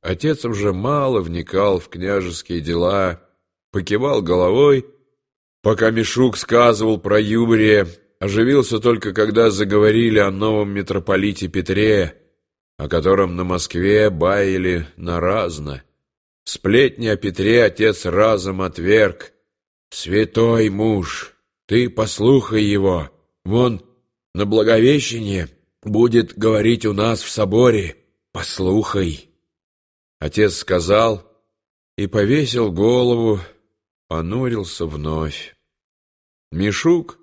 отец уже мало вникал в княжеские дела, покивал головой, пока Мишук сказывал про Юрия, оживился только когда заговорили о новом митрополите Петре, о котором на Москве баяли на разно. Сплетни о Петре отец разом отверг. «Святой муж, ты послухай его, вон на Благовещение будет говорить у нас в соборе, послухай». Отец сказал и повесил голову, понурился вновь. Мишук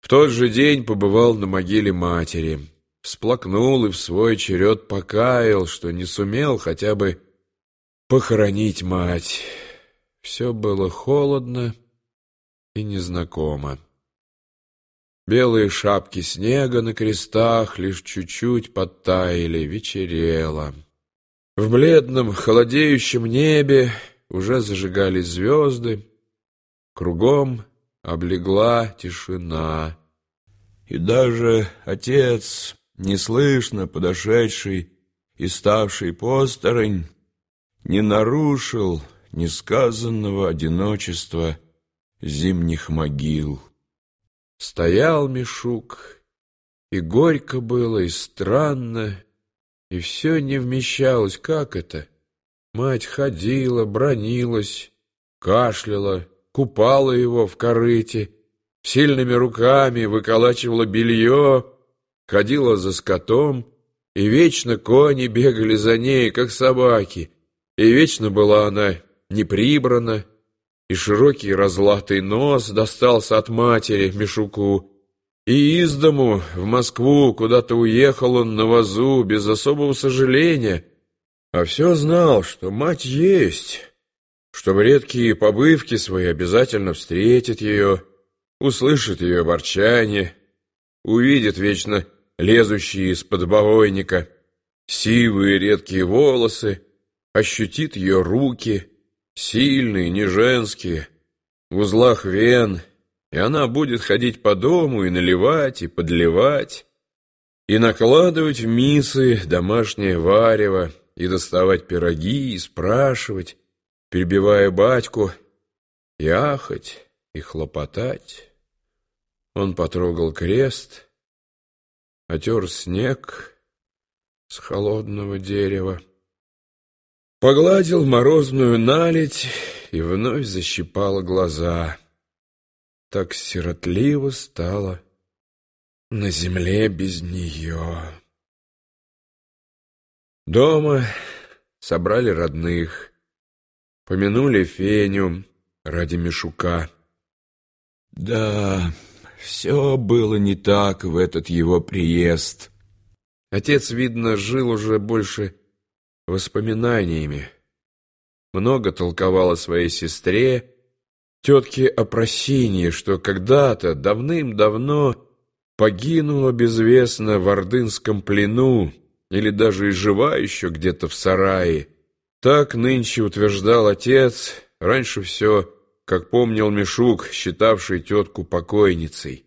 в тот же день побывал на могиле матери, всплакнул и в свой черед покаял, что не сумел хотя бы похоронить мать. Все было холодно и незнакомо. Белые шапки снега на крестах лишь чуть-чуть подтаяли, вечерело. В бледном, холодеющем небе уже зажигались звезды. Кругом облегла тишина. И даже отец, неслышно подошедший и ставший посторонь, не нарушил несказанного одиночества зимних могил. Стоял Мишук, и горько было, и странно, и все не вмещалось. Как это? Мать ходила, бронилась, кашляла, купала его в корыте, сильными руками выколачивала белье, ходила за скотом, и вечно кони бегали за ней, как собаки, и вечно была она неприбрана, и широкий разлатый нос достался от матери Мишуку, и из дому в Москву куда-то уехал он на вазу без особого сожаления, а все знал, что мать есть, что в редкие побывки свои обязательно встретит ее, услышит ее ворчание, увидит вечно лезущие из-под бовойника сивые редкие волосы, ощутит ее руки, сильные, не женские, в узлах вен, и она будет ходить по дому и наливать, и подливать, и накладывать в мисы домашнее варево, и доставать пироги, и спрашивать, перебивая батьку, и ахать, и хлопотать. Он потрогал крест, отер снег с холодного дерева, погладил морозную наледь и вновь защипала глаза. Так сиротливо стало на земле без нее. Дома собрали родных, Помянули Феню ради Мишука. Да, все было не так в этот его приезд. Отец, видно, жил уже больше воспоминаниями. Много толковал о своей сестре, тетке о просении, что когда-то, давным-давно, погинула безвестно в ордынском плену или даже и жива еще где-то в сарае, так нынче утверждал отец, раньше все, как помнил Мишук, считавший тетку покойницей.